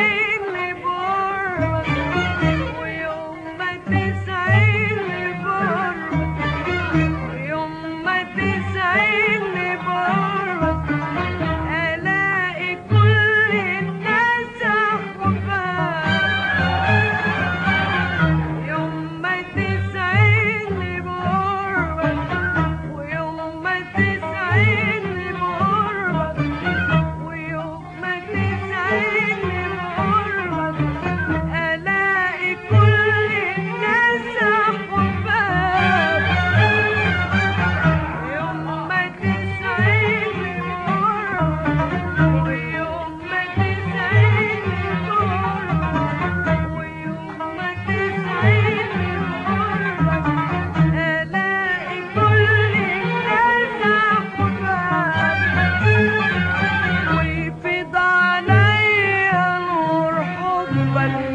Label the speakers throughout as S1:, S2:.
S1: say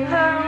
S1: her